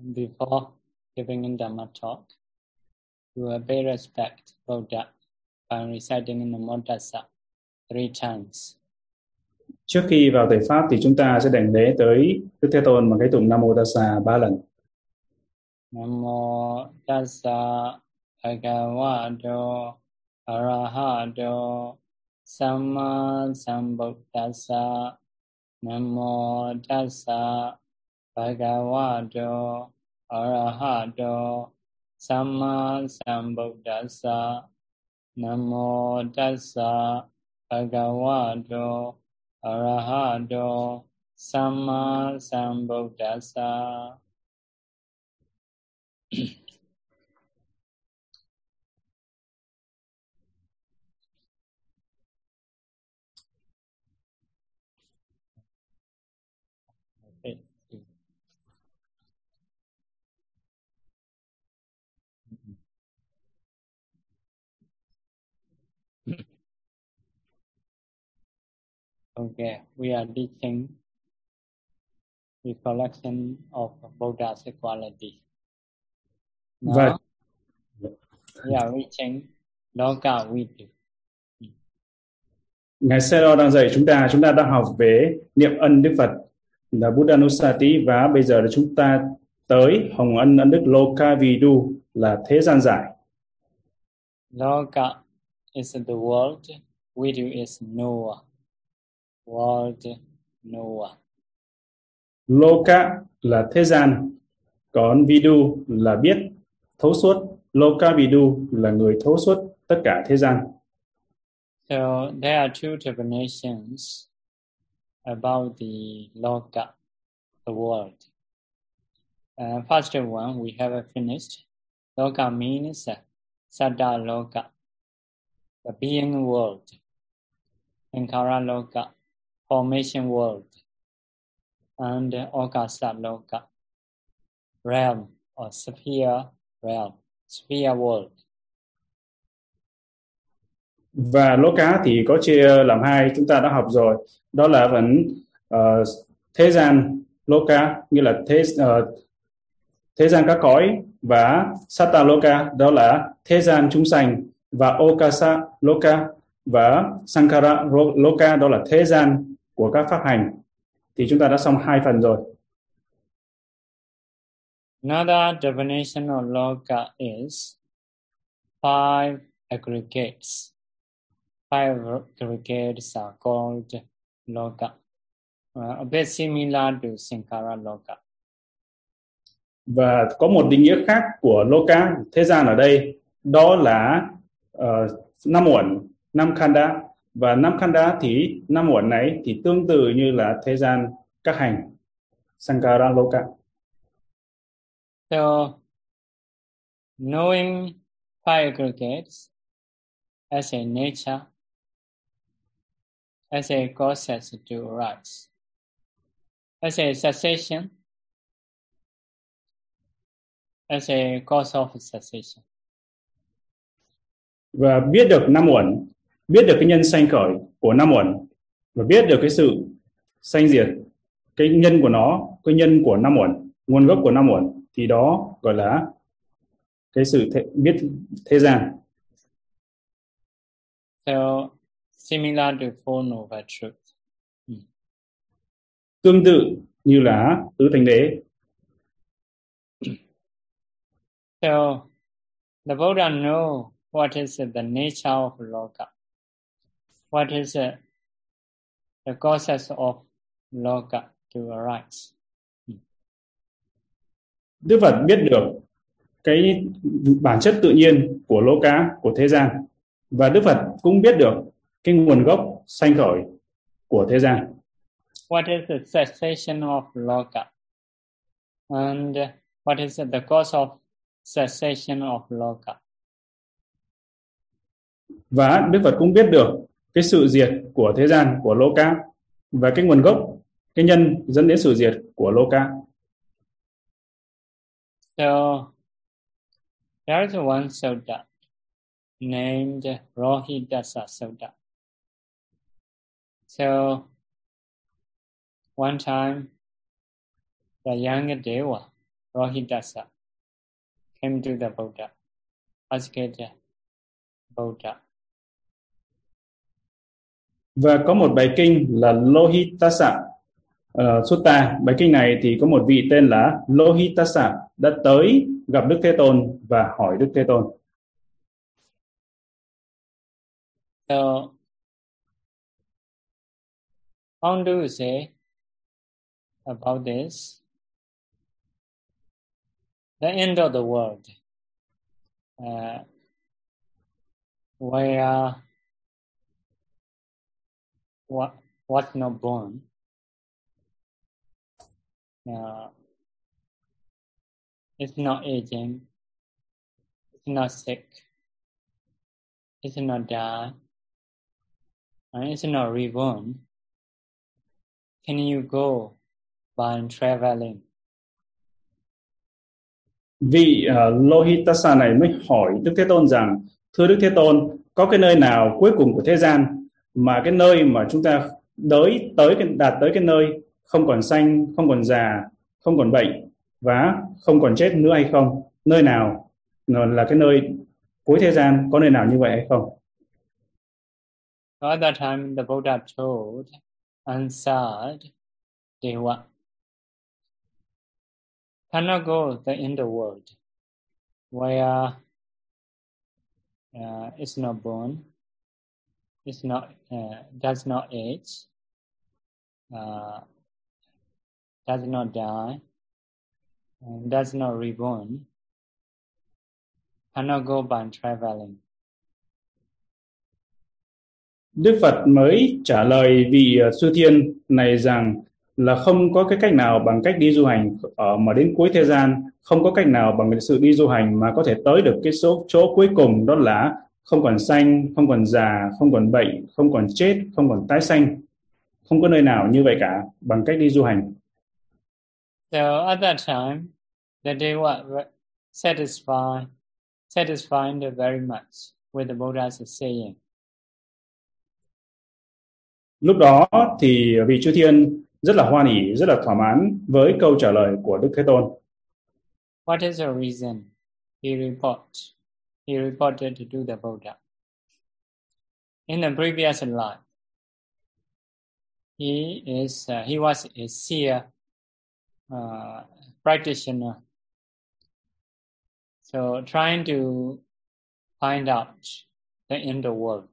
Before giving a Dhamma talk, we will pay respect Buddha by reciting Namo Tassa three times. Trước khi vào thầy pháp thì chúng ta sẽ đảnh lễ tới Đức Thế Tôn bằng cái tụng Nam Mô Tassa ba lần. Namo Tassa Bhagavato Arahato Samma Sambuddhassa Namo Tassa Bhagavato Arahato Samma Sambuddhassa Namo Tassa Bhagavato Arahato Samma Sambuddhassa Okay, we are teaching the collection of Buddha's quality. Now, Và we are reaching Loka Vidu. Ngài Sero đang dạy chúng ta, chúng ta đang học về niệm ân Đức Phật là Buddhanusati và bây giờ là chúng ta tới Hồng Ân Ân Đức Lokavidu là thế gian giải. Loka is the world, Vidu is Noah. World Noah. Loka là thế gian, còn Vidu là biết, thấu suốt. Lokavidu là người thấu suốt tất cả thế gian. So there are two definitions about the Loka, the world. Uh, first one we have finished. Loka means Sada Loka, the being world. Sankara Loka, formation world. And Okasa Loka, realm or sphere realm, sphere world. Và Loka thì có chia làm hai, chúng ta đã học rồi. Đó là vẫn uh, thế gian Loka như là thế uh, thế gian các cõi và Satta Loka đó là thế gian chúng sanh và Okasa Loka và Sankara Loka đó là thế gian của các pháp hành. Thì chúng ta đã xong hai phần rồi. Another definition of Loka is five aggregates. Five aggregates are called Loka, uh, a bit similar to Sankara Loka. Và có một định nghĩa khác của Loka, thế gian ở đây, đó là ờ, năm uẩn, năm khanda. Và năm khanda thì năm uẩn này thì tương tự như là thế gian các hành, Sankara Loka. So, knowing five aggregates as a nature, as a process to arise, as a cessation, as a cause of cessation. Và biết được năm uẩn, biết được cái nhân sanh khởi của năm uẩn và biết được cái sự sanh diệt, cái nhân của nó, cái nhân của năm uẩn, nguồn gốc của năm uẩn thì đó gọi là cái sự thế, biết thế gian. So, similar to Four Noble Truth. tương tự như là tứ thánh đế So, the Buddha know what is the nature of Loka, what is uh, the causes of Loka to arise. Đức Phật biết được cái bản chất tự nhiên của lô cá của thế gian và Đức Phật cũng biết được cái nguồn gốc sanh khởi của thế gian What is the cessation of Loka? And what is the cause of cessation of Loka? và Đức Phật cũng biết được cái sự diệt của thế gian của lô ca và cái nguồn gốc cái nhân dẫn đến sự diệt của lô ca So, there is one soda named rohidasa Sutta. So, one time, the young Deva, Rohidasa, came to the Buddha, asked the Buddha. Và có một bài kinh là Lohitasa ờ, uh, Sutta. Bài kinh này thì có một vị tên là Lohitasa đã tới gặp Đức Thế Tôn và hỏi Đức Thế Tôn. So, how do you say about this? The end of the world, uh, where what what not born, uh, it's not aging, it's not sick, it's not die, and it's not reborn. Can you go by traveling? Vị uh, à, Lohitasa này mới hỏi Đức Thế Tôn rằng Thưa Đức Thế Tôn, có cái nơi nào cuối cùng của thế gian mà cái nơi mà chúng ta đới tới cái đạt tới cái nơi không còn xanh, không còn già, không còn bệnh và không còn chết nữa hay không? Nơi nào là cái nơi cuối thế gian? Có nơi nào như vậy hay không? At that time, the Buddha told and said, Deva, cannot go the inner world? Where uh, it's not born, is not uh, does not age, uh, does not die, and does not reborn, cannot go by traveling. Đức Phật mới trả lời vị ờ, sư thiên này rằng là không có cái cách nào bằng cách đi du hành ở mà đến cuối thế gian không có cách nào bằng sự đi du hành mà có thể tới được cái số chỗ cuối cùng đó là không còn xanh không còn già không còn bệnh không còn chết không còn tái sanh. Không có nơi nào như vậy cả bằng cách đi du hành. So at that time the deva satisfied satisfied very much with the Buddha's saying. Lúc đó thì vị chư thiên rất là hoan hỉ rất là thỏa mãn với câu trả lời của Đức Thế Tôn. What is the reason he report he reported to the Buddha in the previous life he is uh, he was a seer uh, practitioner. So trying to find out the inner world.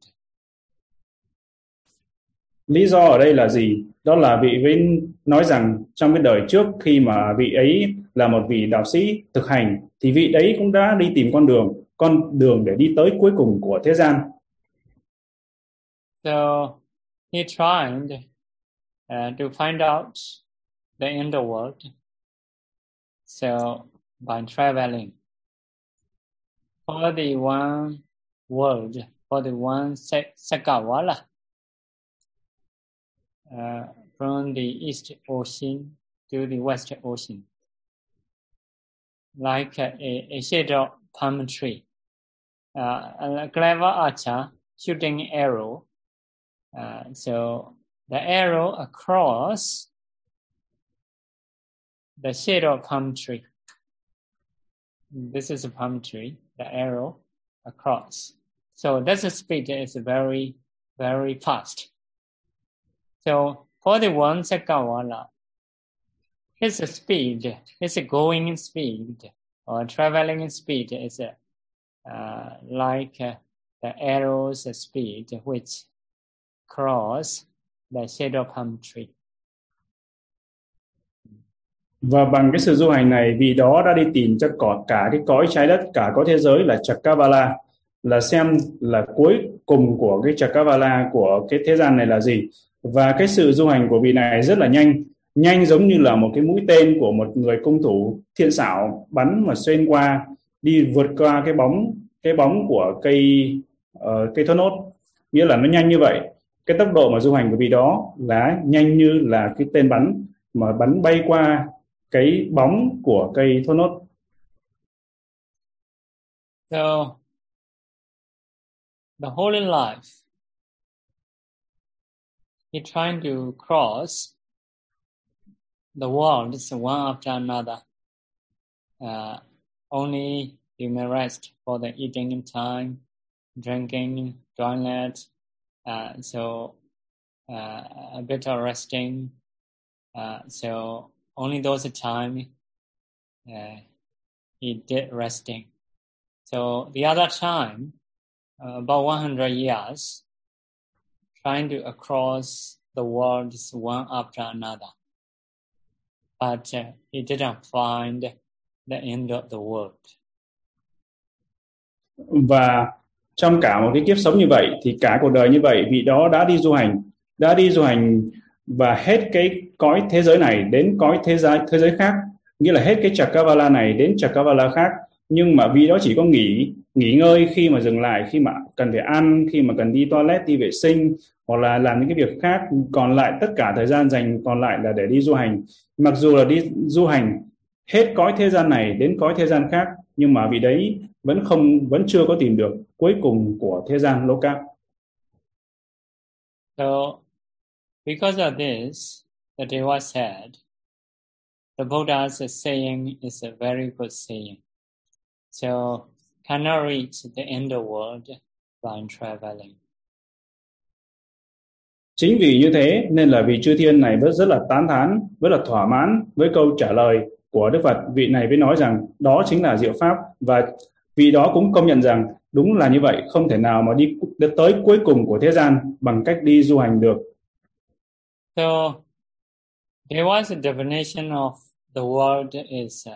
Lý do ở đây là gì? Đó là vị ấy nói rằng trong cái đời trước khi mà vị ấy là một vị đạo sĩ thực hành thì vị ấy cũng đã đi tìm con đường con đường để đi tới cuối cùng của thế gian. So he tried uh, to find out the inner world. So by traveling for the one world for the one sakawala uh, from the East Ocean to the West Ocean, like a, a shadow palm tree. Uh, a clever archer shooting arrow. Uh, so the arrow across the shadow palm tree. This is a palm tree, the arrow across. So the speed is very, very fast. So for the one Sakawala, his speed, his going speed or traveling speed is uh, like uh, the arrow's speed which cross the shadow palm tree. Và bằng cái sự du hành này vì đó đã đi tìm cho cả, cả cái cõi trái đất, cả có thế giới là Chakavala. Là xem là cuối cùng của cái Chakavala của cái thế gian này là gì. Và cái sự du hành của vị này rất là nhanh. Nhanh giống như là một cái mũi tên của một người công thủ thiện xảo bắn mà xuyên qua đi vượt qua cái bóng cái bóng của cây uh, cây thốt nốt. Nghĩa là nó nhanh như vậy. Cái tốc độ mà du hành của vị đó là nhanh như là cái tên bắn mà bắn bay qua cái bóng của cây thốt nốt. So the whole life he trying to cross the world one after another. uh, only you may rest for the eating time, drinking, toilet, uh, so uh, a bit of resting. Uh, so only those time uh, he did resting. So the other time, uh, about 100 years, trying to across the worlds one after another. But uh, he didn't find the end of the world. và trong cả một cái kiếp sống như vậy, thì cả cuộc đời như vậy, vị đó đã đi du hành, đã đi du hành và hết cái cõi thế giới này đến cõi thế giới thế giới khác. Nghĩa là hết cái Chakavala này đến Chakavala khác. Nhưng mà vị đó chỉ có nghỉ nghỉ ngơi khi mà dừng lại, khi mà cần phải ăn, khi mà cần đi toilet, đi vệ sinh, hoặc là làm những cái việc khác. Còn lại tất cả thời gian dành còn lại là để đi du hành. Mặc dù là đi du hành hết cõi thế gian này đến cõi thế gian khác nhưng mà vị đấy vẫn không vẫn chưa có tìm được cuối cùng của thế gian Loka. So because of this, the Deva said, the Buddha's saying is a very good saying. So cannot reach the end of world by traveling. Chính vì như thế nên là vị chư thiên này rất rất là tán thán, rất là thỏa mãn với câu trả lời của Đức Phật. Vị này mới nói rằng đó chính là diệu pháp và vị đó cũng công nhận rằng đúng là như vậy, không thể nào mà đi tới cuối cùng của thế gian bằng cách đi du hành được. So there was a definition of the world is uh,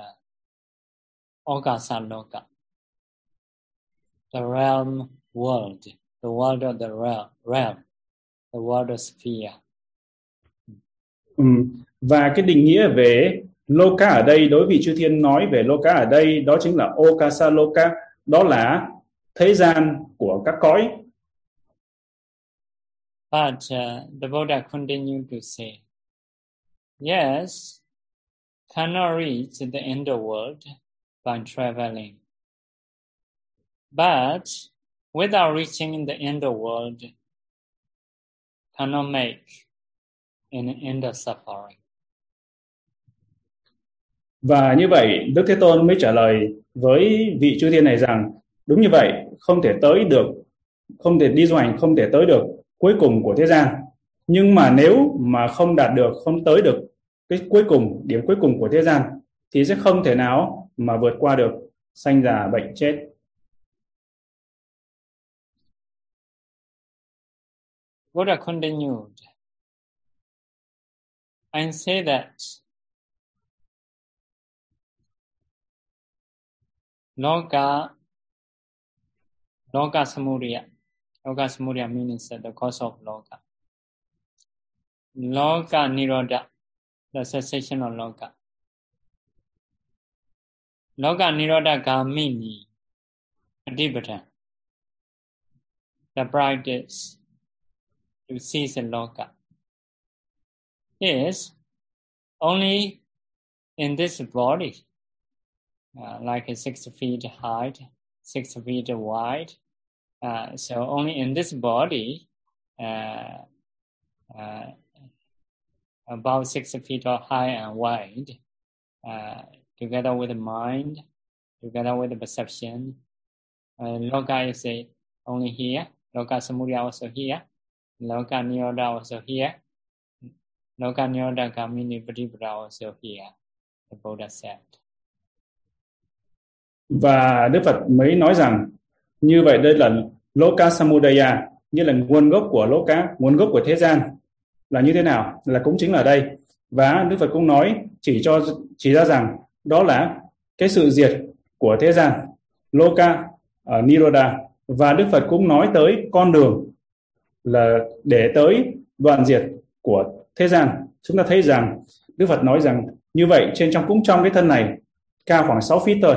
Ogasa Loka, the realm world, the world of the realm, realm the world of sphere. Ừ. Và cái định nghĩa về Loka ở đây đối với chư thiên nói về Loka ở đây đó chính là Okasa Loka đó là thế gian của các cõi. But uh, the Buddha continued to say, yes, cannot reach the end of world by traveling. But without reaching the end of world, cannot make an end of suffering. Và như vậy, Đức Thế Tôn mới trả lời với vị chư thiên này rằng, đúng như vậy, không thể tới được, không thể đi du hành, không thể tới được cuối cùng của thế gian. Nhưng mà nếu mà không đạt được, không tới được cái cuối cùng, điểm cuối cùng của thế gian, thì sẽ không thể nào mà vượt qua được sanh già bệnh chết. Buddha continued and say that Loka, Loka Samudaya, Loka Samudaya means the cause of Loka. Loka the cessation of Loka. Loka the practice to cease the Loka, is only in this body uh, like six feet high, six feet wide. Uh, so only in this body, uh, uh about six feet high and wide, uh, together with the mind, together with the perception. Loka is only here. Loka Samudaya also here. Loka Niroda also here. Loka Niroda Kamini also here. The Buddha said. Và Đức Phật mới nói rằng, như vậy đây là Loka Samudaya như là nguồn gốc của Loka, nguồn gốc của thế gian. Là như thế nào? Là cũng chính là đây. Và Đức Phật cũng nói, chỉ cho, chỉ ra rằng đó là cái sự diệt của thế gian, Loka ờ, ở Niroda và Đức Phật cũng nói tới con đường, là để tới đoạn diệt của thế gian. Chúng ta thấy rằng Đức Phật nói rằng như vậy, trên trong, cũng trong cái thân này, cao khoảng 6 feet thôi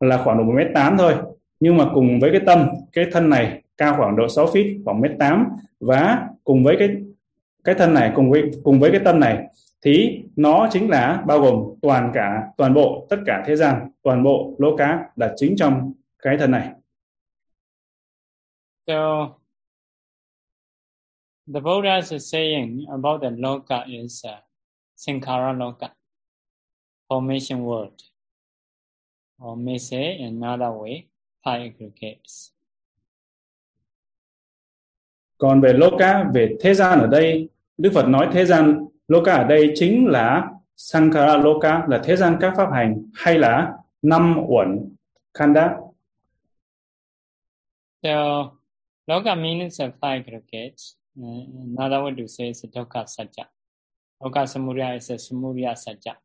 là khoảng độ 1 mét 8 thôi. Nhưng mà cùng với cái tâm cái thân này cao khoảng độ 6 feet khoảng mét 8 và cùng với cái cái thân này cùng với cùng với cái tâm này thì nó chính là bao gồm toàn cả toàn bộ tất cả thế gian toàn bộ lỗ cá là chính trong cái thân này. So the is saying about the loka is uh, Sankara loka formation world or may say another way, five aggregates. Còn về Loka, về thế gian ở đây, Đức Phật nói thế gian Loka ở đây chính là Sankara Loka là thế gian các pháp hành hay là năm uẩn Khanda. So, Loka means of five aggregates. Another way to say is Dukkha Satya. Loka Samudaya is a Samudaya Satya.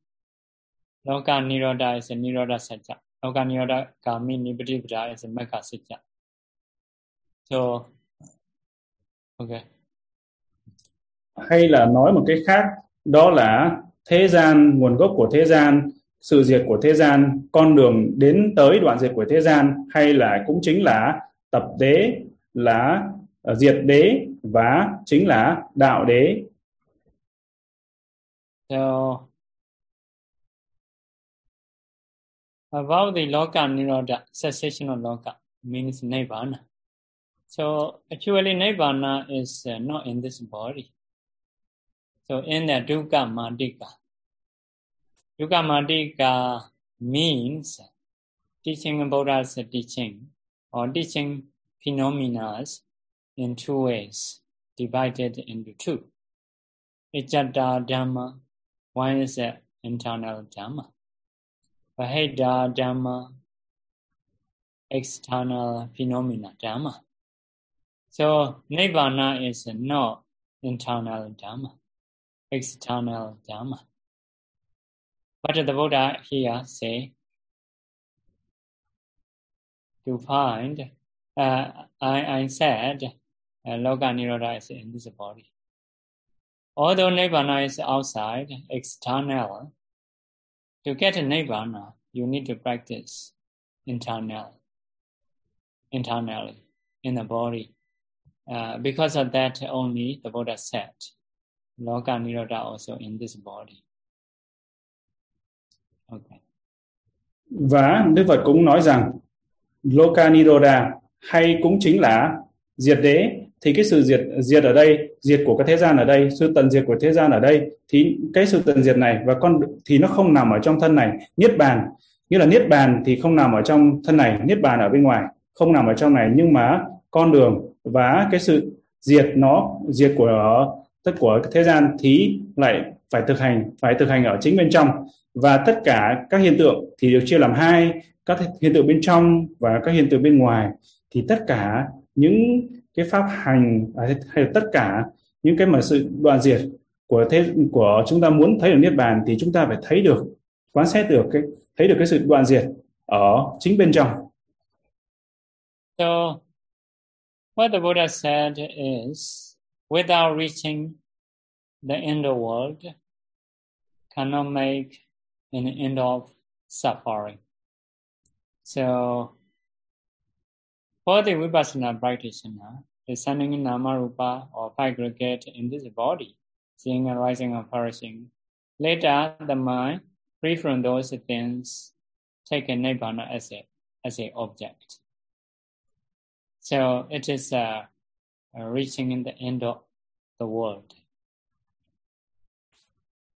Loka Nirodha is a Nirodha Satya. Loka Nirodha Kami Nibadipada is a Magga Satya. So, okay. Hay là nói một cái khác, đó là thế gian, nguồn gốc của thế gian, sự diệt của thế gian, con đường đến tới đoạn diệt của thế gian, hay là cũng chính là tập đế, là uh, diệt đế và chính là đạo đế. So, about the Loka Nirodha, cessation of Loka, means Nibbana. So, actually Nibbana is uh, not in this body. So, in the Dukkha Madhika, Dukkha Madhika means teaching Buddha's uh, teaching or teaching phenomena in two ways, divided into two. Ijjata Dhamma, one is the internal Dhamma. Vaheda Dhamma, ờ, external phenomena Dhamma. À. So Nirvana is not internal Dhamma, à. external Dhamma. But the Buddha here say to find, uh, I, I said, uh, Loka Nirodha is in this body. Although Nibbana is outside, external, to get a nirvana, you need to practice internal, internally in the body. Uh, because of that, only the Buddha said, Loka Nirodha also in this body. Okay. Và Đức Phật cũng nói rằng Loka Nirodha hay cũng chính là diệt đế thì cái sự diệt diệt ở đây, diệt của cái thế gian ở đây, sự tận diệt của thế gian ở đây, thì cái sự tận diệt này và con, thì nó không nằm ở trong thân này. Niết bàn như là niết bàn thì không nằm ở trong thân này, niết bàn ở bên ngoài, không nằm ở trong này. Nhưng mà con đường và cái sự diệt nó, diệt của, tất của thế gian thì lại phải thực hành, phải thực hành ở chính bên trong. Và tất cả các hiện tượng thì được chia làm hai, các hiện tượng bên trong và các hiện tượng bên ngoài. Thì tất cả những cái pháp hành à, hay là tất cả những cái mà sự đoạn diệt của thế, của chúng ta muốn thấy được niết bàn thì chúng ta phải thấy được quan sát được cái, thấy được cái sự đoạn diệt ở chính bên trong. So, what the Buddha said is, without reaching the inner world, cannot make an end of suffering. So For the Vipassana practitioner, descending Nama Rupa or aggregate in this body, seeing arising and perishing, later the mind, free from those things, take a Nibbana as a, as a object. So it is uh, reaching in the end of the world.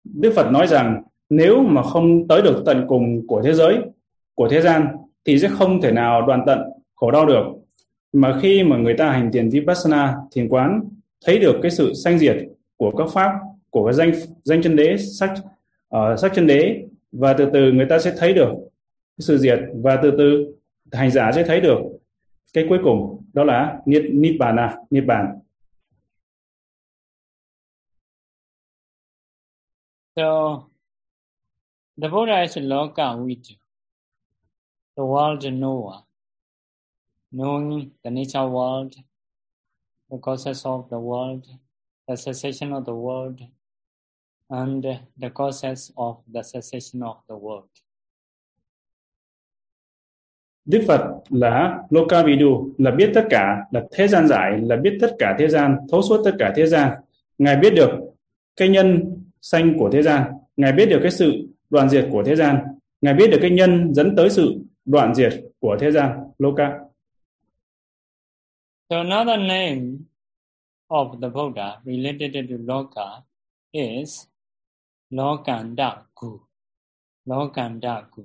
Đức Phật nói rằng nếu mà không tới được tận cùng của thế giới, của thế gian thì sẽ không thể nào đoàn tận khổ đau được mà khi mà người ta hành thiền vipassana thiền quán thấy được cái sự sanh diệt của các pháp của cái danh danh chân đế sắc uh, sắc chân đế và từ từ người ta sẽ thấy được cái sự diệt và từ từ hành giả sẽ thấy được cái cuối cùng đó là niết nibbana niết bàn So the Buddha is loka vidu, the world knower knowing the nature of world, the causes of the world, the cessation of the world, and the causes of the cessation of the world. Đức Phật là Lokavidu, là biết tất cả, là thế gian giải, là biết tất cả thế gian, thấu suốt tất cả thế gian. Ngài biết được cái nhân sanh của thế gian, Ngài biết được cái sự đoạn diệt của thế gian, Ngài biết được cái nhân dẫn tới sự đoạn diệt của thế gian, Loka. So another name of the Buddha related to Loka is Lokandaku. Lokandaku.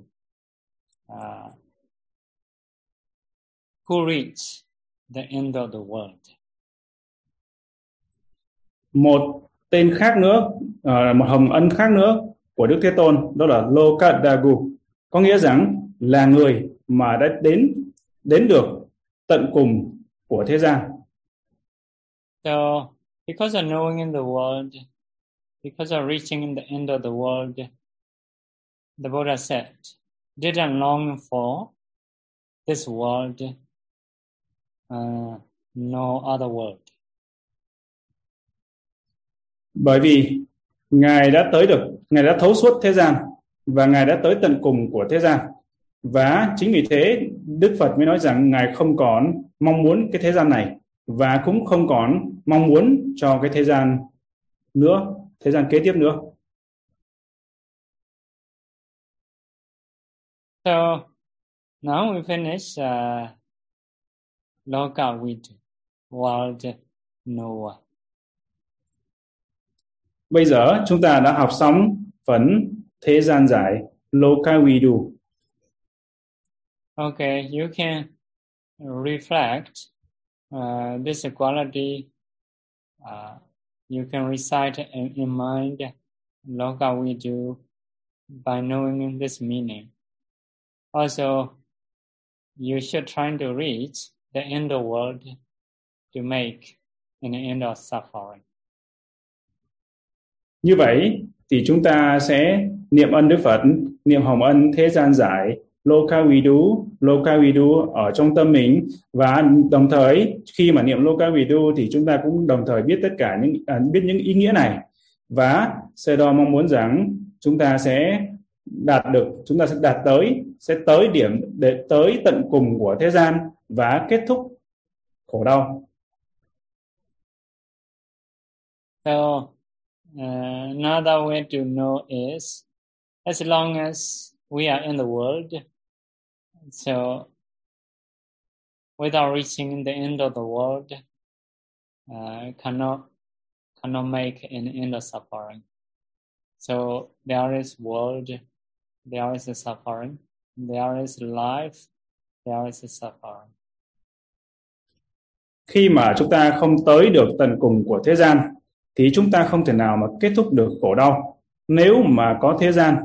uh, who reached the end of the world. một tên khác nữa uh, một hồng ân khác nữa của Đức Thế Tôn đó là Lokadagu có nghĩa rằng là người mà đã đến đến được tận cùng của thế gian. So because of knowing in the world, because of reaching in the end of the world, the Buddha said, didn't long for this world, uh, no other world. Bởi vì Ngài đã tới được, Ngài đã thấu suốt thế gian và Ngài đã tới tận cùng của thế gian. Và chính vì thế Đức Phật mới nói rằng Ngài không còn mong muốn cái thế gian này và cũng không còn mong muốn cho cái thế gian nữa, thế gian kế tiếp nữa. So now we finish uh, Loka with World Noah. Bây giờ chúng ta đã học xong phần thế gian giải Lokavidu. Okay, you can reflect uh, this quality. Uh, you can recite in, in mind Loka Lokavidu by knowing this meaning. Also, you should try to reach the end of world to make an end of suffering. Như vậy thì chúng ta sẽ niệm ân Đức Phật, niệm hồng ân thế gian giải, Loka vidu, loka vidu ở trong tâm mình và đồng thời khi mà niệm loka vidu thì chúng ta cũng đồng thời biết tất cả những à, biết những ý nghĩa này và Sê Đo mong muốn rằng chúng ta sẽ đạt được chúng ta sẽ đạt tới sẽ tới điểm để tới tận cùng của thế gian và kết thúc khổ đau. So uh, another way to know is as long as we are in the world, so without reaching the end of the world, uh, cannot cannot make an end of suffering. So there is world, there is a suffering, there is life, there is a suffering. Khi mà chúng ta không tới được tận cùng của thế gian thì chúng ta không thể nào mà kết thúc được khổ đau. Nếu mà có thế gian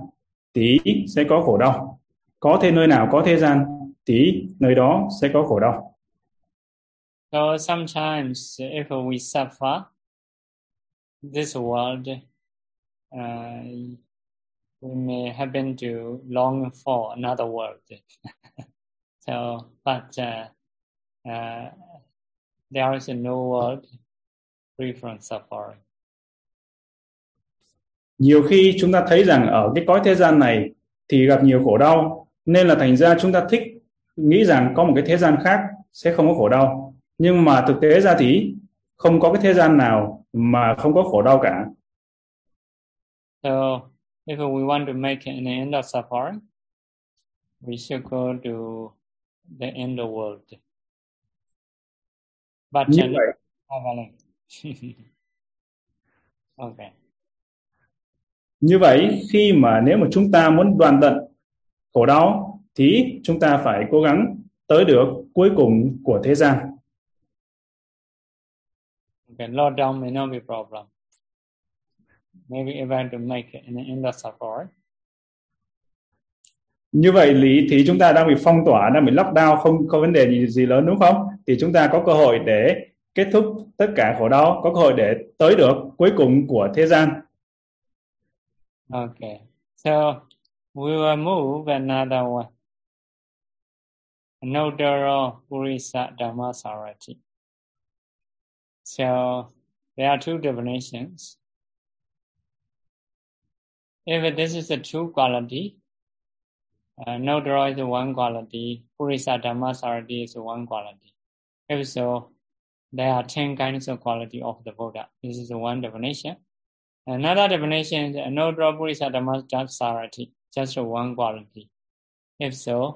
thì sẽ có khổ đau. Có thể nơi nào có thế gian thì nơi đó sẽ có khổ đau. So sometimes if we suffer this world, uh, we may happen to long for another world. so, but uh, uh, there is no world free from suffering. Nhiều khi chúng ta thấy rằng ở cái cõi thế gian này thì gặp nhiều khổ đau, nên là thành ra chúng ta thích nghĩ rằng có một cái thế gian khác sẽ không có khổ đau. Nhưng mà thực tế ra thì không có cái thế gian nào mà không có khổ đau cả. So, if we want to make an end of suffering, we should go to the end of world. But Như vậy, Evelyn. okay. như vậy khi mà nếu mà chúng ta muốn đoàn tận khổ đau thì chúng ta phải cố gắng tới được cuối cùng của thế gian. Okay, low down may not be problem. Maybe even to make an end of suffering. Như vậy lý thì chúng ta đang bị phong tỏa, đang bị lockdown không có vấn đề gì, gì lớn đúng không? Thì chúng ta có cơ hội để kết thúc tất cả khổ đau, có cơ hội để tới được cuối cùng của thế gian. Okay. So we will move another one. Anodara Purisa Dhammasarati. So there are two definitions. If this is a true quality, uh, Nodara is one quality, Purisa Dhammasarati is one quality. If so, there are 10 kinds of quality of the Buddha. This is one definition. Another definition is Anodra Purisa Dhammasarati, just one quality. If so,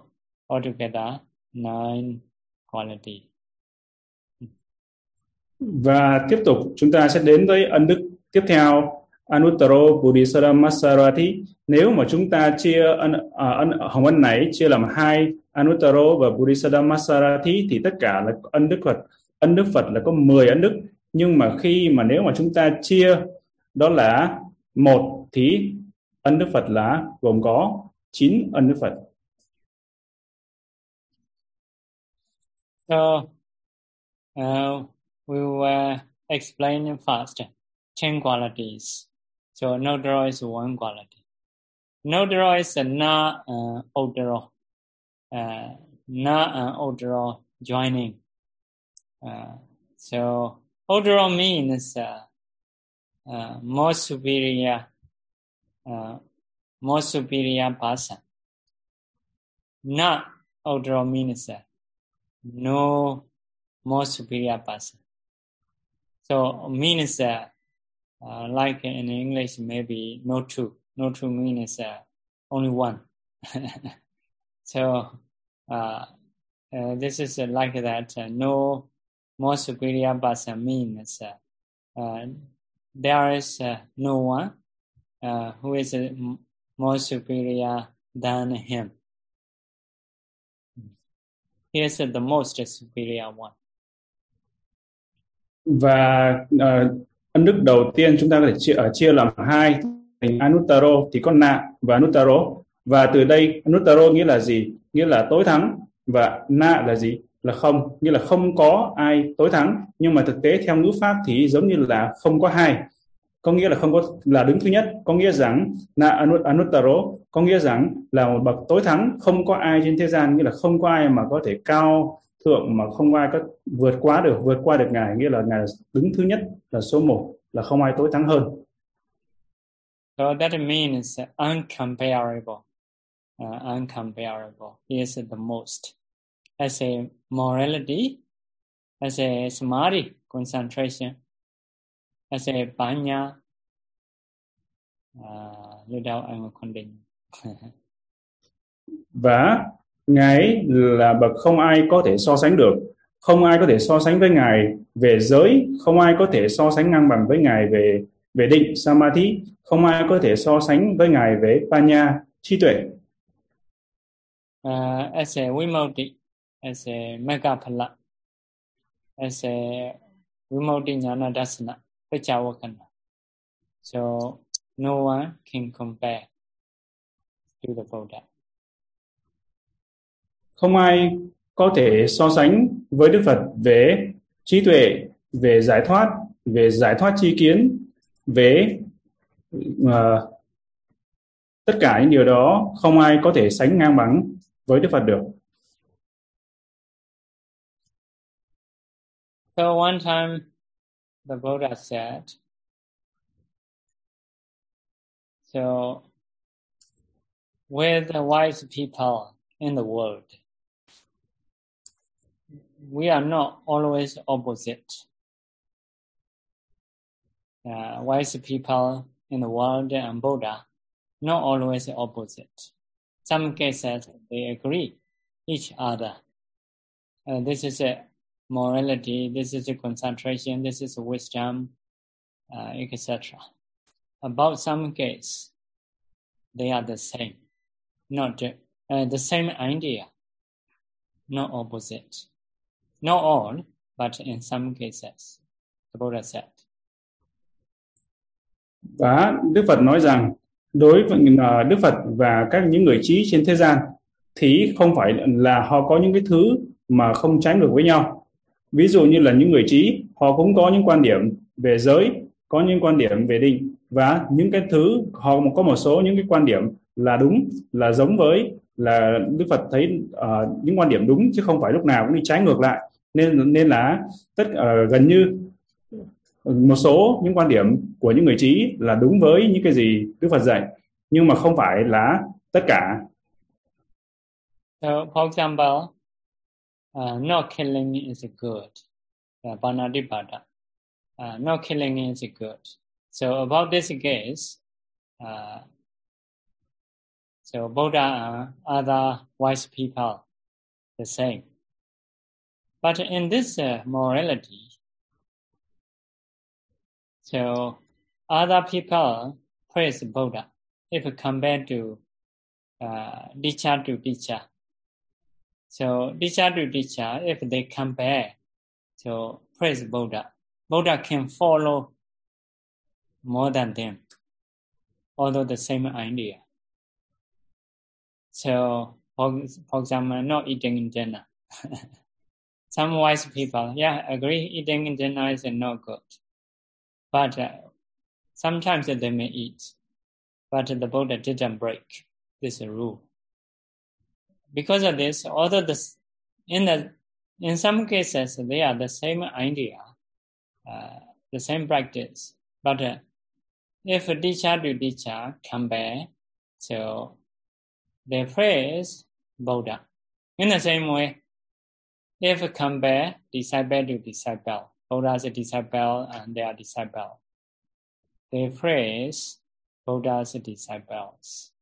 altogether nine quality. Và tiếp tục chúng ta sẽ đến với ân đức tiếp theo Anuttaro Buddhisara Masarati nếu mà chúng ta chia ân, à, ân, hồng ân này chia làm hai Anuttaro và Buddhisara Masarati thì tất cả là ân đức Phật ân đức Phật là có 10 ân đức nhưng mà khi mà nếu mà chúng ta chia đó là một thì ân đức Phật là gồm có 9 ân đức Phật So uh, we will uh, explain first 10 qualities. So Nodaro is one quality. Nodaro is not an uh, odoro, uh, not an odoro joining. Uh, so odoro means uh, uh, more superior, uh, more superior person. Odoro means uh, no more superior person. So minister, uh, uh, like in English, maybe no two. No two uh, only one. so uh, uh, this is uh, like that. no more superior person means there is no one Uh, who is more superior than him. He is the most superior one. Và ờ, uh, ân đức đầu tiên chúng ta có thể chia, uh, chia làm hai thành anuttaro thì có na và anuttaro và từ đây anuttaro nghĩa là gì? Nghĩa là tối thắng và na là gì? Là không nghĩa là không có ai tối thắng. Nhưng mà thực tế theo ngữ pháp thì giống như là không có hai có nghĩa là không có là đứng thứ nhất có nghĩa rằng na anuttaro có nghĩa rằng là một bậc tối thắng không có ai trên thế gian nghĩa là không có ai mà có thể cao thượng mà không ai có vượt qua được vượt qua được ngài nghĩa là ngài đứng thứ nhất là số một là không ai tối thắng hơn So that means uncomparable. Uh, uncomparable. He is the most. As a morality, as a samadhi, concentration, as a panya, uh, without I'm condemning. Và Ngài là bậc không ai có thể so sánh được, không ai có thể so sánh với Ngài về giới, không ai có thể so sánh ngang bằng với Ngài về về định Samadhi, không ai có thể so sánh với Ngài về Panya, trí tuệ. A Vimoti, as a Megaphala, as a Vimoti Jnana Dasana, Pachawakana. So no one can compare to the Buddha. không ai có thể so sánh với Đức Phật về trí tuệ, về giải thoát, về giải thoát chi kiến, về uh, tất cả những điều đó không ai có thể sánh ngang bằng với Đức Phật được. So one time the Buddha said, so with the wise people in the world, we are not always opposite. Uh, wise people in the world and Buddha, not always opposite. Some cases they agree each other. Uh, this is a morality, this is a concentration, this is a wisdom, uh, etc. About some case, they are the same, not uh, the same idea, not opposite. Not all, but in some cases, the Buddha said. Và Đức Phật nói rằng đối với à, Đức Phật và các những người trí trên thế gian thì không phải là họ có những cái thứ mà không tránh được với nhau. Ví dụ như là những người trí, họ cũng có những quan điểm về giới, có những quan điểm về định và những cái thứ họ có một số những cái quan điểm là đúng, là giống với là Đức Phật thấy uh, những quan điểm đúng chứ không phải lúc nào cũng đi trái ngược lại nên nên là tất uh, gần như một số những quan điểm của những người trí là đúng với những cái gì Đức Phật dạy nhưng mà không phải là tất cả. So, for example, uh, not killing is good. Uh, Panadipada. Uh, not killing is good. So about this case, uh, so Buddha and other wise people the same. But in this uh, morality, so other people praise Buddha if compared to uh, teacher to teacher. So teacher to teacher, if they compare, so praise Buddha. Buddha can follow more than them, although the same idea. So, for, for example, not eating in dinner. Some wise people, yeah, agree eating in dinner is not good. But uh, sometimes they may eat. But the Buddha didn't break this rule. Because of this, although this, in the in some cases they are the same idea, uh, the same practice, but uh, if teacher to teacher compare, so they praise Buddha. In the same way, if compare disciple to disciple, Buddha's a disciple and they are disciple, they praise Buddha's disciples.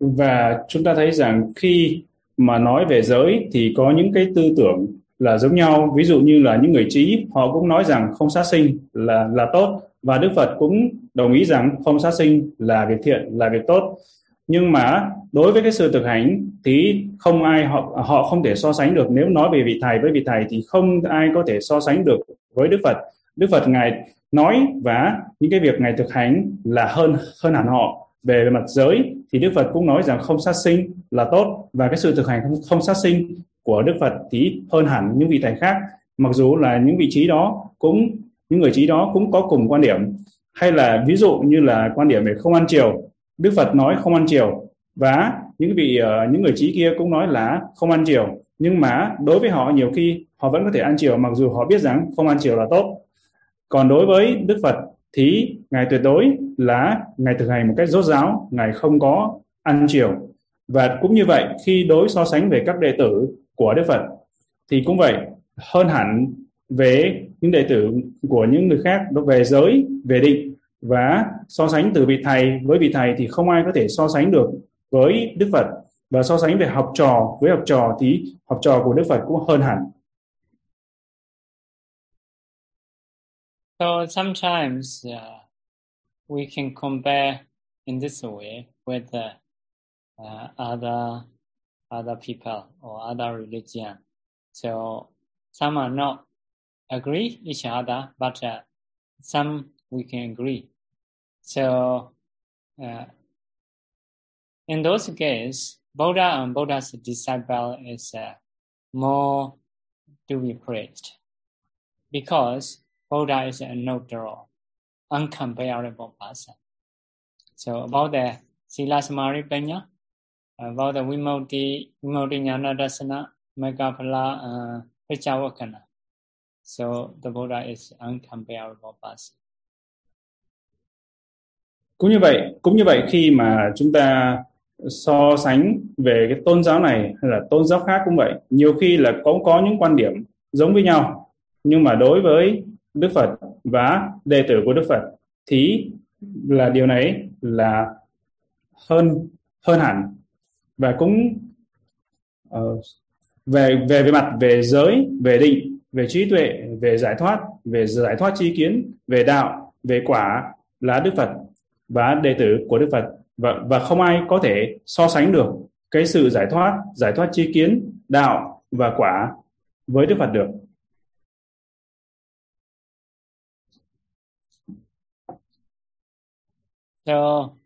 Và chúng ta thấy rằng khi mà nói về giới thì có những cái tư tưởng là giống nhau. Ví dụ như là những người trí họ cũng nói rằng không sát sinh là là tốt. Và Đức Phật cũng đồng ý rằng không sát sinh là việc thiện, là việc tốt. Nhưng mà đối với cái sự thực hành thì không ai họ họ không thể so sánh được. Nếu nói về vị thầy với vị thầy thì không ai có thể so sánh được với Đức Phật. Đức Phật ngài nói và những cái việc ngài thực hành là hơn hơn hẳn họ về mặt giới thì Đức Phật cũng nói rằng không sát sinh là tốt và cái sự thực hành không, không sát sinh của Đức Phật thì hơn hẳn những vị thầy khác. Mặc dù là những vị trí đó cũng những người trí đó cũng có cùng quan điểm. Hay là ví dụ như là quan điểm về không ăn chiều Đức Phật nói không ăn chiều và những vị uh, những người trí kia cũng nói là không ăn chiều. Nhưng mà đối với họ nhiều khi họ vẫn có thể ăn chiều mặc dù họ biết rằng không ăn chiều là tốt. Còn đối với Đức Phật thì ngài tuyệt đối là ngài thực hành một cách rốt ráo, ngài không có ăn chiều. Và cũng như vậy, khi đối so sánh về các đệ tử của Đức Phật, thì cũng vậy, hơn hẳn về những đệ tử của những người khác về giới, về định, và so sánh từ vị thầy với vị thầy thì không ai có thể so sánh được với Đức Phật. Và so sánh về học trò với học trò thì học trò của Đức Phật cũng hơn hẳn. So sometimes uh, we can compare in this way with uh, uh, other other people or other religion. So some are not agree each other, but uh, some we can agree. So uh, in those cases, Buddha and Buddha's disciple is uh, more to be praised because Buddha is a neutral, uncomparable person. So about the Sila Samari Panya, about the Vimoti, Vimoti Jnana Dasana, Megapala, uh, Vichawakana. So the Buddha is uncomparable person. Cũng như vậy, cũng như vậy khi mà chúng ta so sánh về cái tôn giáo này hay là tôn giáo khác cũng vậy, nhiều khi là cũng có những quan điểm giống với nhau, nhưng mà đối với Đức Phật và đệ tử của Đức Phật. Thì là điều này là hơn hơn hẳn. Và cũng uh, về về về mặt về giới về định về trí tuệ về giải thoát về giải thoát chi kiến về đạo về quả là Đức Phật và đệ tử của Đức Phật. Và và không ai có thể so sánh được cái sự giải thoát giải thoát chi kiến đạo và quả với Đức Phật được. So,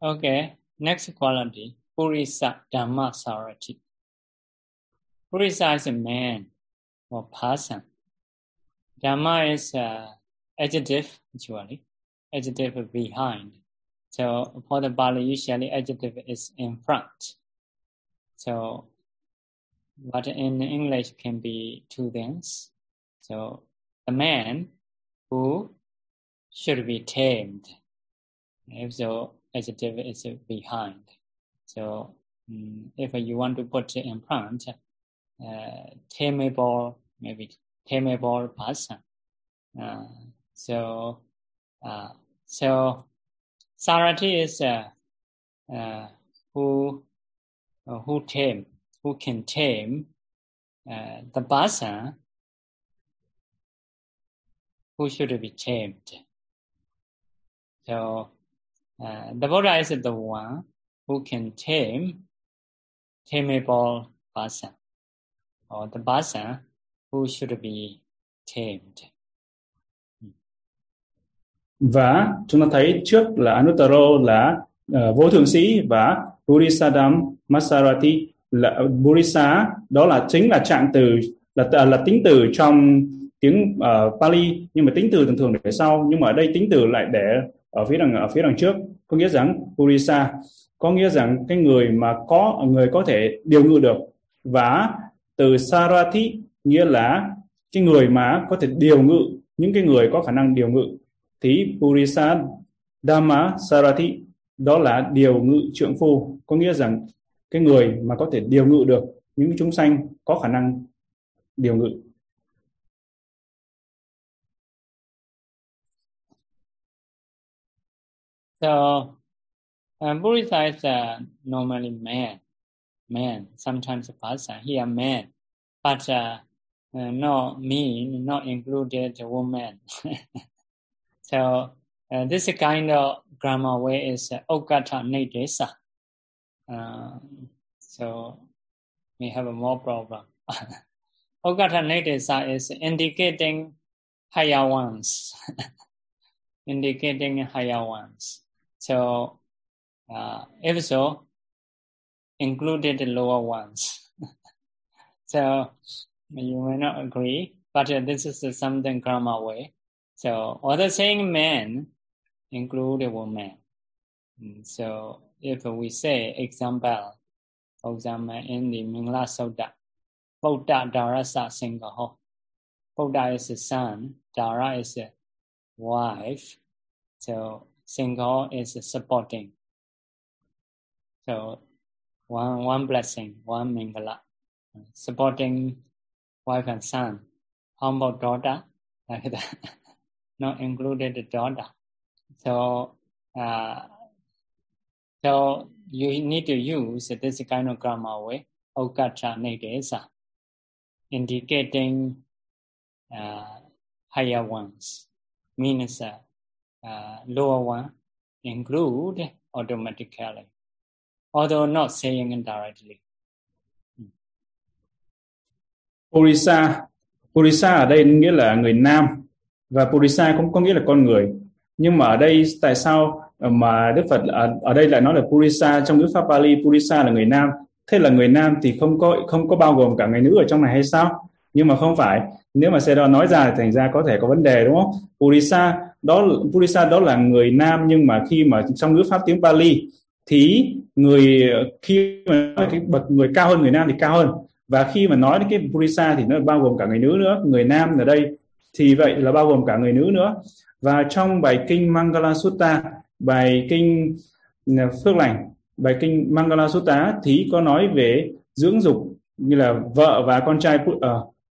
okay, next quality, Purisa Dhamma Sarati. Purisa is a man or person. Dhamma is uh, adjective, actually, adjective behind. So for the Bali, usually adjective is in front. So, but in English can be two things. So the man who should be tamed if so adjective is behind. So um, if you want to put in front, uh, tameable, maybe tameable person. Uh, so, uh, so Sarati is uh, uh, who uh, who tame, who can tame uh, the person who should be tamed. So uh, the Buddha is the one who can tame? Tameable person, or the person who should be tamed. Và chúng ta thấy trước là Anuttaro là uh, vô thượng sĩ và Burisadam Masarati là Burisa đó là chính là trạng từ là à, là tính từ trong tiếng uh, Pali. Nhưng mà tính từ thường thường để sau nhưng mà ở đây tính từ lại để ở phía đằng, ở phía đằng trước, có nghĩa rằng Purisa có nghĩa rằng cái người mà có, người có thể điều ngự được. Và từ Sarati nghĩa là cái người mà có thể điều ngự, những cái người có khả năng điều ngự. Thì Purisa Dhamma Sarati, đó là điều ngự trượng phu, có nghĩa rằng cái người mà có thể điều ngự được những chúng sanh có khả năng điều ngự. So, um, Buddha is uh, normally man, man, sometimes a person, he a man, but uh, uh, not me, not included woman. so, uh, this kind of grammar way is uh, Okata Nidesa. Uh, so, we have a more problem. Okata Nidesa is indicating higher ones, indicating higher ones. So uh, if so, included the lower ones. so you may not agree, but uh, this is uh, something grammar way. So all the saying man include a woman. Mm, so if we say example, for example, in the Mingla Sutta, Buddha Darasa Singaho. Buddha is a son, Dara is a wife. So single is supporting. So one one blessing, one mingala, supporting wife and son, humble daughter, like that, not included the daughter. So uh, so you need to use this kind of grammar way, okacha nedesa, indicating uh, higher ones, means uh, uh, lower one include automatically, although not saying it directly. Hmm. Purisa, Purisa ở đây nghĩa là người nam và Purisa cũng có nghĩa là con người. Nhưng mà ở đây tại sao mà Đức Phật ở, ở đây lại nói là Purisa trong ngữ pháp Pali Purisa là người nam. Thế là người nam thì không có không có bao gồm cả người nữ ở trong này hay sao? Nhưng mà không phải. Nếu mà sẽ đó nói ra thì thành ra có thể có vấn đề đúng không? Purisa đó Purisa đó là người nam nhưng mà khi mà trong ngữ pháp tiếng Pali thì người khi mà nói cái bậc người cao hơn người nam thì cao hơn. Và khi mà nói đến cái Purisa thì nó bao gồm cả người nữ nữa người nam ở đây. Thì vậy là bao gồm cả người nữ nữa. Và trong bài kinh Mangala Sutta bài kinh à, phước lành bài kinh Mangala Sutta thì có nói về dưỡng dục như là vợ và con trai uh,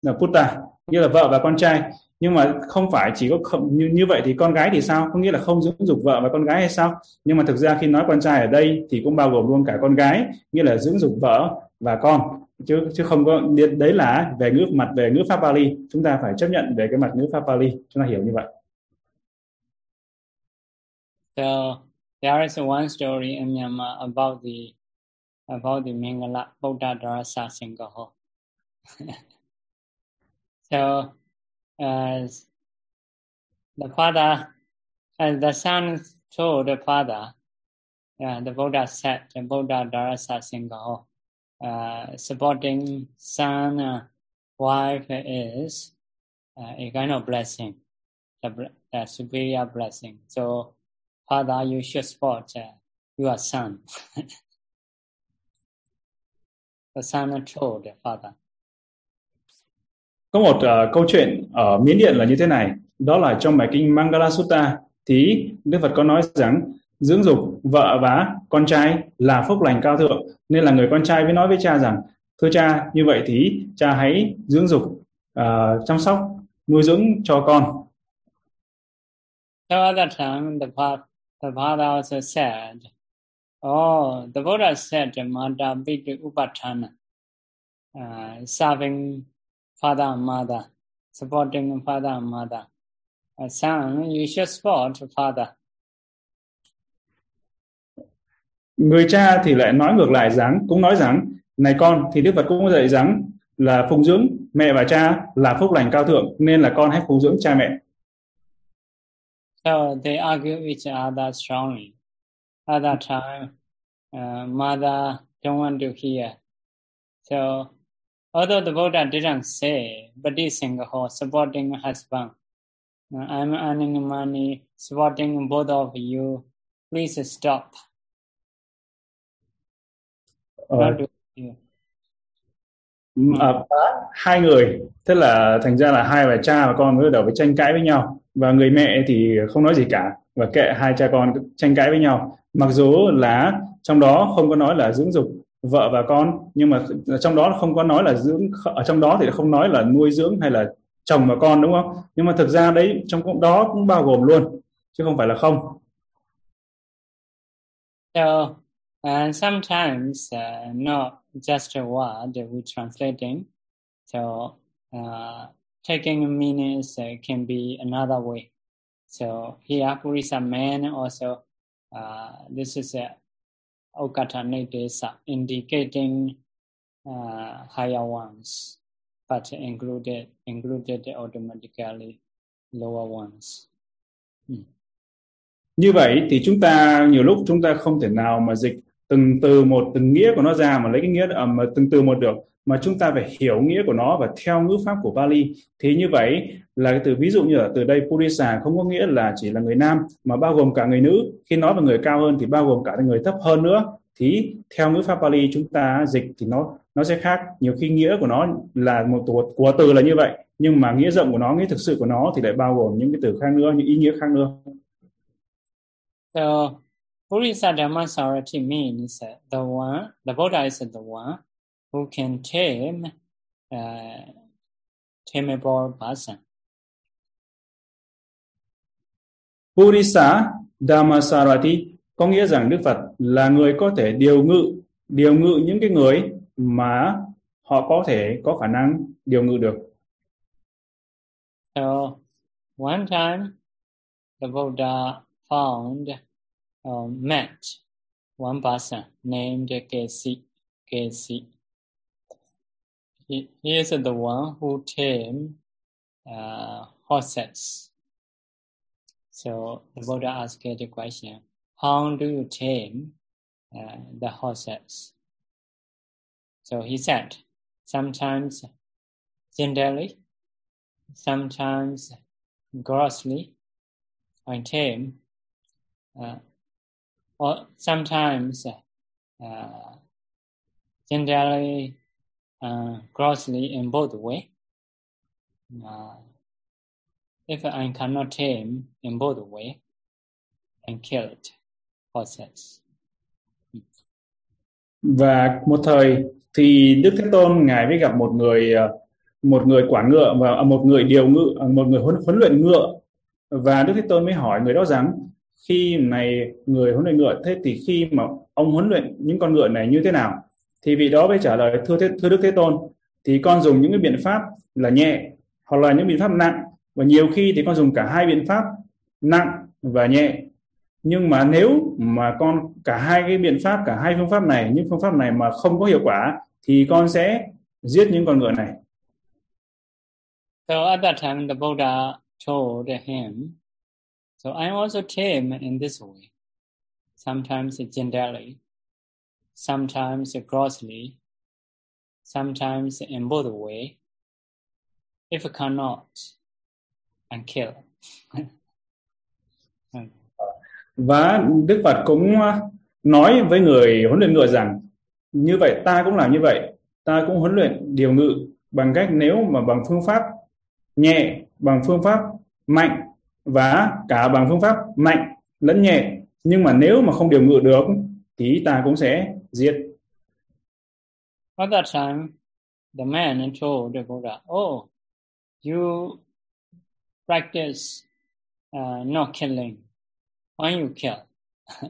là Putta như là vợ và con trai nhưng mà không phải chỉ có không, như như vậy thì con gái thì sao? Có nghĩa là không dưỡng dục vợ và con gái hay sao? Nhưng mà thực ra khi nói con trai ở đây thì cũng bao gồm luôn cả con gái nghĩa là dưỡng dục vợ và con. Chứ chứ không có đấy là về ngữ mặt về ngữ pháp Bali chúng ta phải chấp nhận về cái mặt ngữ pháp Bali chúng ta hiểu như vậy. So there is one story in Myanmar about the about the Mingala Buddha Dharasa Singhaho. so as the father, as the son told the father, uh, the Buddha said, the Buddha Darasa Singha, uh, supporting son, uh, wife is uh, a kind of blessing, the, the superior blessing. So, father, you should support uh, your son. the son told the father. Có một uh, câu chuyện ở Miến Điện là như thế này. Đó là trong bài kinh Mangala Sutta thì Đức Phật có nói rằng dưỡng dục vợ và con trai là phúc lành cao thượng nên là người con trai mới nói với cha rằng thưa cha như vậy thì cha hãy dưỡng dục uh, chăm sóc nuôi dưỡng cho con So at that time, the, the father also said, Oh, the Buddha said, Mata Biddu Upatana, uh, serving father and mother, supporting father and mother. uh, son, you should support father. người cha thì lại nói ngược lại rằng cũng nói rằng này con thì Đức Phật cũng dạy rằng là phụng dưỡng mẹ và cha là phúc lành cao thượng nên là con hãy phụng dưỡng cha mẹ. So they argue each other strongly. At that time, uh, mother don't want to hear. So although the Buddha didn't say, Bodhisattva supporting husband, I'm earning money, supporting both of you, please stop. Ờ, à, hai người. Thế là thành ra là hai bà cha và con mới bắt đầu phải tranh cãi với nhau. Và người mẹ thì không nói gì cả. Và kệ hai cha con tranh cãi với nhau. Mặc dù là trong đó không có nói là dưỡng dục vợ và con nhưng mà trong đó không có nói là dưỡng ở trong đó thì không nói là nuôi dưỡng hay là chồng và con đúng không? Nhưng mà thực ra đấy trong đó cũng bao gồm luôn chứ không phải là không. So uh, sometimes uh, not just a word we translating so uh, taking meanings uh, can be another way. So here a man also. Uh, this is a Okata Nidesa indicating uh, higher ones but included included automatically lower ones. Hmm. Như vậy thì chúng ta nhiều lúc chúng ta không thể nào mà dịch từng từ một từng nghĩa của nó ra mà lấy cái nghĩa à, mà từng từ một được mà chúng ta phải hiểu nghĩa của nó và theo ngữ pháp của Bali thì như vậy là cái từ ví dụ như ở từ đây Purisa không có nghĩa là chỉ là người nam mà bao gồm cả người nữ. Khi nói về người cao hơn thì bao gồm cả người thấp hơn nữa. Thì theo ngữ pháp Bali chúng ta dịch thì nó nó sẽ khác. Nhiều khi nghĩa của nó là một của, của từ là như vậy nhưng mà nghĩa rộng của nó nghĩa thực sự của nó thì lại bao gồm những cái từ khác nữa những ý nghĩa khác nữa. So Purisa Dhammasarati means the one the Buddha is the one who can tame uh, tameable person Purisa Dhammasarati có nghĩa rằng Đức Phật là người có thể điều ngự điều ngự những cái người mà họ có thể có khả năng điều ngự được. So one time the Buddha found or met one person named Kesi. Kesi. He, is the one who tamed uh, horses. So the Buddha asked the question, how do you tame uh, the horses? So he said, sometimes gently, sometimes grossly, I tame, uh, or sometimes uh, tenderly, uh, grossly in both ways. Uh, if I cannot tame in both ways, and kill it. process. Và một thời thì Đức Thế Tôn ngài mới gặp một người uh, một người quản ngựa và à, một người điều ngựa à, một người huấn, huấn luyện ngựa và Đức Thế Tôn mới hỏi người đó rằng khi này người huấn luyện ngựa thế thì khi mà ông huấn luyện những con ngựa này như thế nào thì vị đó mới trả lời thưa thế, thưa Đức Thế Tôn thì con dùng những cái biện pháp là nhẹ hoặc là những biện pháp nặng. Và nhiều khi thì con dùng cả hai biện pháp nặng và nhẹ. Nhưng mà nếu mà con cả hai cái biện pháp cả hai phương pháp này những phương pháp này mà không có hiệu quả thì con sẽ giết những con ngựa này. So at that time the Buddha told him, so I also tame in this way, sometimes genderly, sometimes grossly, sometimes in both way. If cannot, and kill. Hmm. và Đức Phật cũng à, nói với người huấn luyện ngựa rằng như vậy ta cũng làm như vậy ta cũng huấn luyện điều ngự bằng cách nếu mà bằng phương pháp nhẹ bằng phương pháp mạnh và cả bằng phương pháp mạnh lẫn nhẹ nhưng mà nếu mà không điều ngự được thì ta cũng sẽ diệt. At that time, the man told the Buddha, "Oh, you practice uh, not killing when you kill.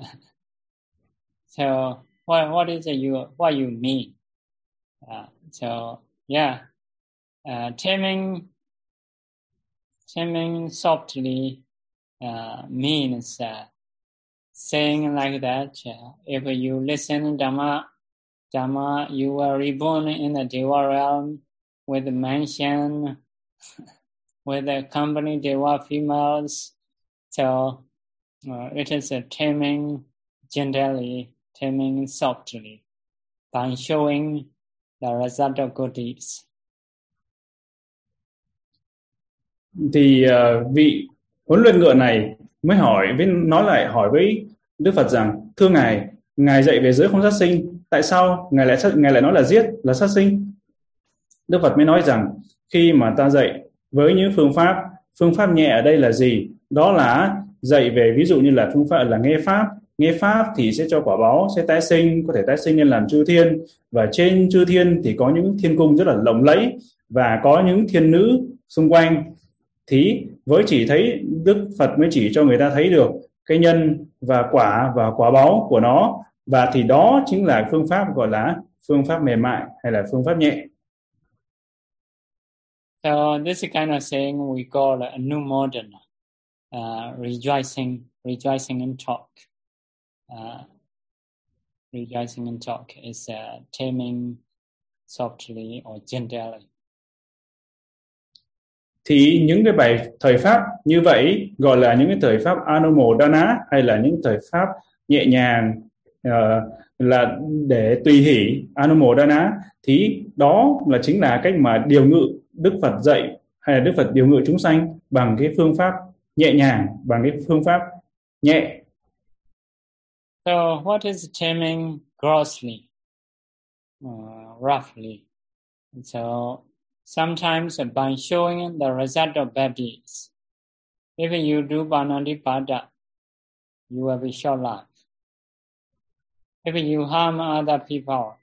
so what what is it you what you mean? Uh, so yeah, uh, taming taming softly uh, means uh, saying like that. If you listen Dhamma, Dhamma, you were reborn in the Deva realm with mansion, with the company Deva females. So uh, it is a taming gently, taming softly, by showing the result of good deeds. Thì uh, vị huấn luyện ngựa này mới hỏi, với nói lại hỏi với Đức Phật rằng, thưa ngài ngài dạy về giới không sát sinh, tại sao ngài lại ngài lại nói là giết, là sát sinh? Đức Phật mới nói rằng, khi mà ta dạy với những phương pháp phương pháp nhẹ ở đây là gì? Đó là dạy về ví dụ như là phương pháp là nghe pháp. Nghe pháp thì sẽ cho quả báo, sẽ tái sinh, có thể tái sinh lên làm chư thiên. Và trên chư thiên thì có những thiên cung rất là lộng lẫy và có những thiên nữ xung quanh thí với chỉ thấy đức phật mới chỉ cho người ta thấy được cái nhân và quả và quả báo của nó và thì đó chính là phương pháp gọi là phương pháp mềm mại hay là phương pháp nhẹ So this is kind of saying we call a new modern uh, rejoicing, rejoicing and talk. Uh, rejoicing and talk is uh, taming softly or gently. Thì những cái bài thời pháp như vậy gọi là những cái thời pháp anomodana hay là những thời pháp nhẹ nhàng uh, là để tùy hỷ anomodana thì đó là chính là cách mà điều ngự Đức Phật dạy hay là Đức Phật điều ngự chúng sanh bằng cái phương pháp nhẹ nhàng, bằng cái phương pháp nhẹ. So what is taming grossly, uh, roughly? So sometimes by showing the result of bad deeds. If you do Banadipada, you will be short life. If you harm other people,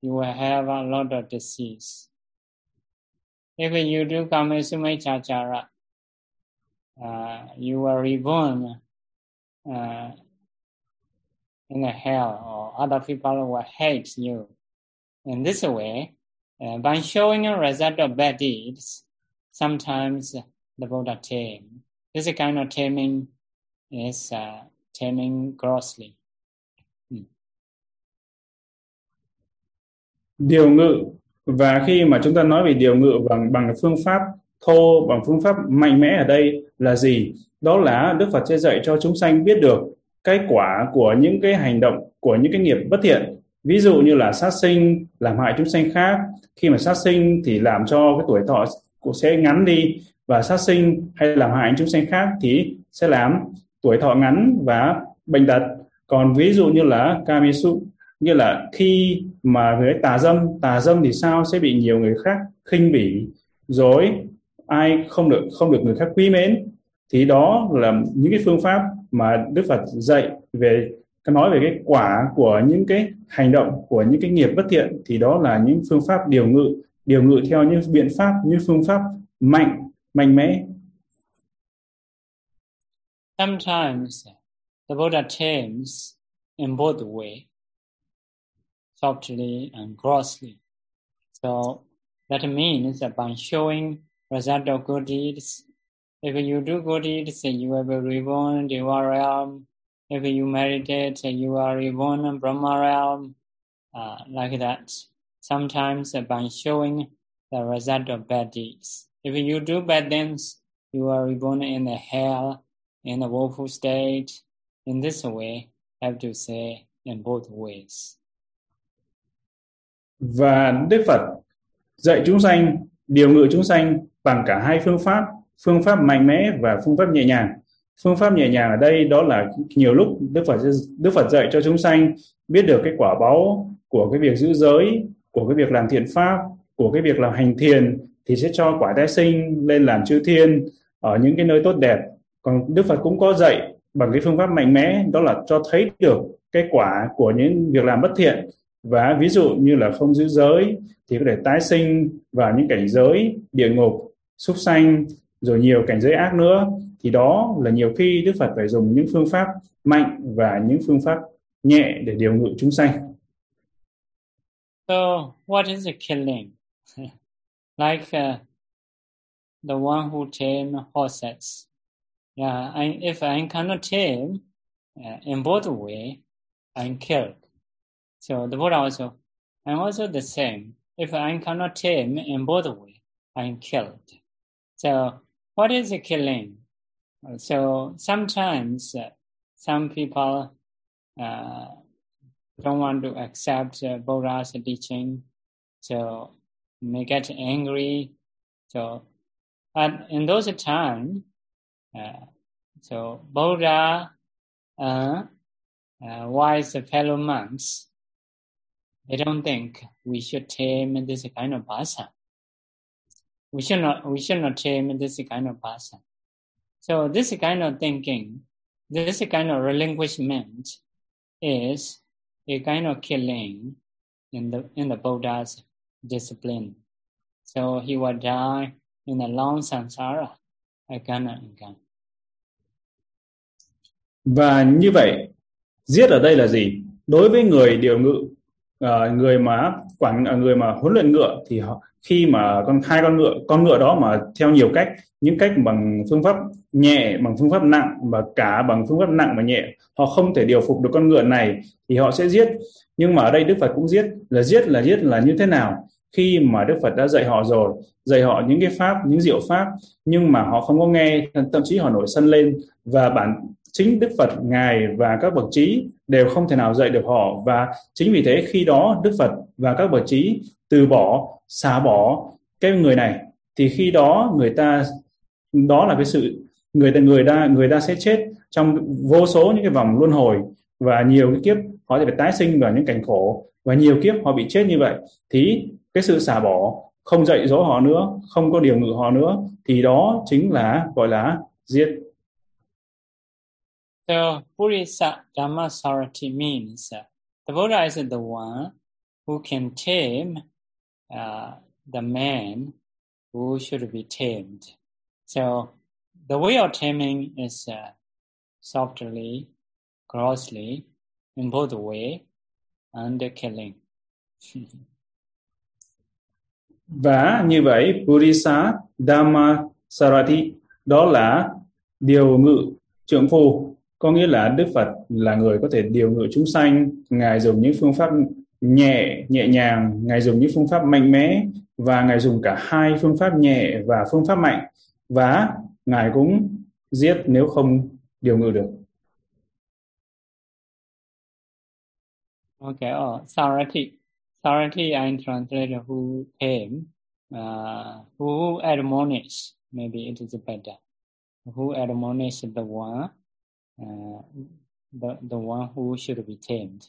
you will have a lot of disease. If you do Kamesumechachara, uh, you will reborn uh, in the hell or other people will hate you. In this way, uh, by showing a result of bad deeds, sometimes the Buddha tame. This kind of taming is uh, taming grossly. Hmm. Điều ngự và khi mà chúng ta nói về điều ngự bằng bằng phương pháp thô bằng phương pháp mạnh mẽ ở đây là gì đó là đức phật sẽ dạy cho chúng sanh biết được cái quả của những cái hành động của những cái nghiệp bất thiện ví dụ như là sát sinh làm hại chúng sanh khác, khi mà sát sinh thì làm cho cái tuổi thọ cũng sẽ ngắn đi, và sát sinh hay làm hại chúng sanh khác thì sẽ làm tuổi thọ ngắn và bệnh tật. Còn ví dụ như là kamisu như là khi mà người tà dâm tà dâm thì sao? Sẽ bị nhiều người khác khinh bỉ rồi ai không được không được người khác quý mến. Thì đó là những cái phương pháp mà Đức Phật dạy về nói về cái quả của những cái hành động của những cái nghiệp bất thiện thì đó là những phương pháp điều ngự điều ngự theo những biện pháp như phương pháp mạnh mạnh mẽ Sometimes the Buddha tames in both way, softly and grossly. So that means that by showing result of good deeds. If you do good deeds, you will be reborn in are realm. If you meditate, you are reborn in Brahma realm. Uh, like that. Sometimes by showing the result of bad deeds. If you do bad things, you are reborn in the hell, in the woeful state. In this way, I have to say in both ways. Và Đức Phật dạy chúng sanh, điều ngự chúng sanh bằng cả hai phương pháp phương pháp mạnh mẽ và phương pháp nhẹ nhàng phương pháp nhẹ nhàng ở đây đó là nhiều lúc đức phật đức phật dạy cho chúng sanh biết được cái quả báo của cái việc giữ giới, của cái việc làm thiện pháp, của cái việc làm hành thiền thì sẽ cho quả tái sinh lên làm chư thiên ở những cái nơi tốt đẹp. Còn đức phật cũng có dạy bằng cái phương pháp mạnh mẽ, đó là cho thấy được cái quả của những việc làm bất thiện. Và ví dụ như là không giữ giới thì có thể tái sinh vào những cảnh giới địa ngục, súc sanh, rồi nhiều cảnh giới ác nữa thì đó là nhiều khi Đức Phật phải dùng những phương pháp mạnh và những phương pháp nhẹ để điều ngự chúng sanh. So what is the killing? like uh, the one who tame horses. Yeah, I, if I cannot tame uh, in both way, I'm killed. So the Buddha also, I'm also the same. If I cannot tame in both way, I'm killed. So what is the killing? So sometimes uh, some people uh, don't want to accept uh, Buddha's teaching, so may get angry. So, and in those times, uh, so Buddha, uh, uh, wise fellow monks, they don't think we should tame this kind of person. We should not. We should not tame this kind of person. So this kind of thinking, this kind of relinquishment, is a kind of killing in the in the Buddha's discipline. So he will die in the long samsara again and again. Và như vậy, giết ở đây là gì? Đối với người điều ngự, uh, người mà quản à, người mà huấn luyện ngựa thì họ khi mà con, hai con ngựa con ngựa đó mà theo nhiều cách, những cách bằng phương pháp nhẹ, bằng phương pháp nặng và cả bằng phương pháp nặng và nhẹ, họ không thể điều phục được con ngựa này thì họ sẽ giết. Nhưng mà ở đây đức phật cũng giết, là giết là giết là như thế nào? Khi mà đức phật đã dạy họ rồi, dạy họ những cái pháp, những diệu pháp, nhưng mà họ không có nghe, thậm chí họ nổi sân lên và bản chính đức phật, ngài và các bậc trí đều không thể nào dạy được họ. Và chính vì thế khi đó đức phật và các bậc trí từ bỏ xả bỏ cái người này, thì khi đó người ta, đó là cái sự, người ta người ta người ta sẽ chết trong vô số những cái vòng luân hồi và nhiều cái kiếp họ sẽ phải tái sinh vào những cảnh khổ và nhiều kiếp họ bị chết như vậy. Thì cái sự xả bỏ không dạy dỗ họ nữa, không có điều ngự họ nữa, thì đó chính là, gọi là giết. So Purisa Dhammasarati means the Buddha is the one who can tame uh, the man who should be tamed. So the way of taming is uh, softly, grossly, in both way, and killing. Và như vậy, Purisa Dhamma Sarati đó là điều ngự trượng phu, có nghĩa là Đức Phật là người có thể điều ngự chúng sanh, Ngài dùng những phương pháp nhẹ, nhẹ nhàng, Ngài dùng những phương pháp mạnh mẽ và Ngài dùng cả hai phương pháp nhẹ và phương pháp mạnh và Ngài cũng giết nếu không điều ngự được. Okay, oh, Sarati. Sarati I translate who came, uh, who admonish, maybe it is better. Who admonish the one, uh, the, the one who should be tamed.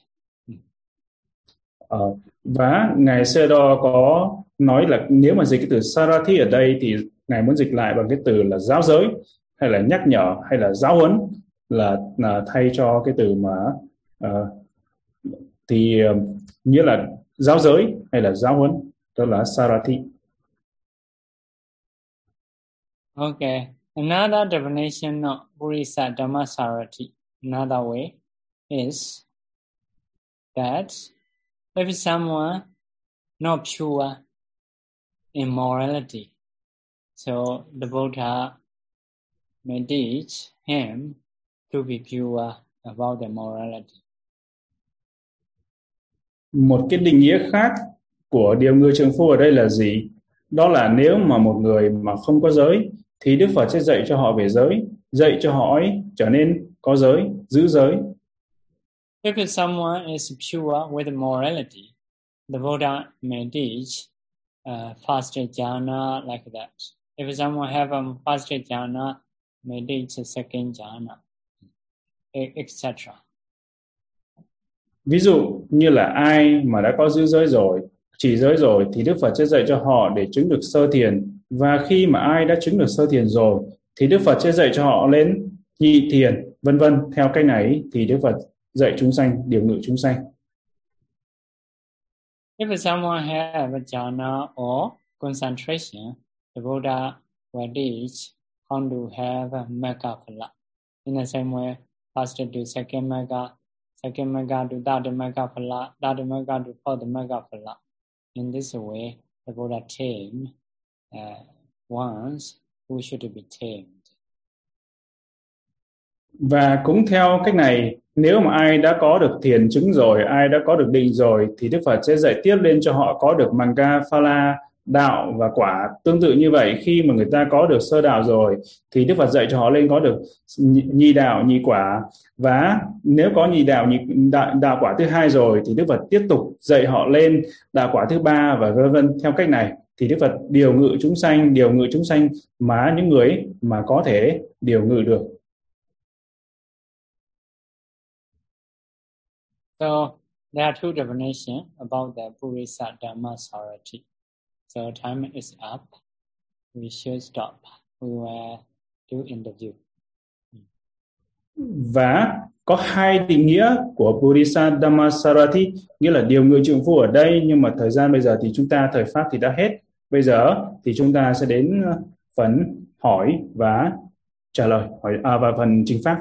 Ờ, và ngài Sê Đo có nói là nếu mà dịch cái từ Sarathi ở đây thì ngài muốn dịch lại bằng cái từ là giáo giới hay là nhắc nhở hay là giáo huấn là, là thay cho cái từ mà uh, thì uh, nghĩa là giáo giới hay là giáo huấn đó là Sarathi. Okay. Another definition of Purisa Dhammasarati, another way, is that if someone not pure immorality, so the Buddha may teach him to be pure about the morality. Một cái định nghĩa khác của điều người trường phu ở đây là gì? Đó là nếu mà một người mà không có giới thì Đức Phật sẽ dạy cho họ về giới, dạy cho họ ấy trở nên có giới, giữ giới If someone is pure with morality, the Buddha may teach uh, first jhana like that. If someone have a first jhana, may teach second jhana, e, etc. Ví dụ như là ai mà đã có giữ giới rồi, chỉ giới rồi thì Đức Phật sẽ dạy cho họ để chứng được sơ thiền và khi mà ai đã chứng được sơ thiền rồi thì Đức Phật sẽ dạy cho họ lên nhị thiền, vân vân. Theo cách này thì Đức Phật dạy chúng sanh điều ngự chúng sanh If someone have a jhana or concentration, the Buddha will teach how to have a mega phala. In the same way, first to second mega, second mega to third mega phala, third mega to fourth mega phala. In this way, the Buddha came uh, once who should be tamed. Và cũng theo cách này, nếu mà ai đã có được thiền chứng rồi, ai đã có được định rồi, thì Đức Phật sẽ dạy tiếp lên cho họ có được manga, phala, đạo và quả. Tương tự như vậy, khi mà người ta có được sơ đạo rồi, thì Đức Phật dạy cho họ lên có được nhị đạo, nhị quả. Và nếu có nhị đạo, nhị đạo, đạo quả thứ hai rồi, thì Đức Phật tiếp tục dạy họ lên đạo quả thứ ba và vân vân theo cách này. Thì Đức Phật điều ngự chúng sanh, điều ngự chúng sanh mà những người mà có thể điều ngự được. So there are two definitions about the Purisa Dhamma Sarati. So time is up. We should stop. We will do interview. Và có hai định nghĩa của Purisa Dhamma Dhammasarati, nghĩa là điều người trượng phu ở đây, nhưng mà thời gian bây giờ thì chúng ta, thời pháp thì đã hết. Bây giờ thì chúng ta sẽ đến phần hỏi và trả lời, hỏi à, và phần trình pháp.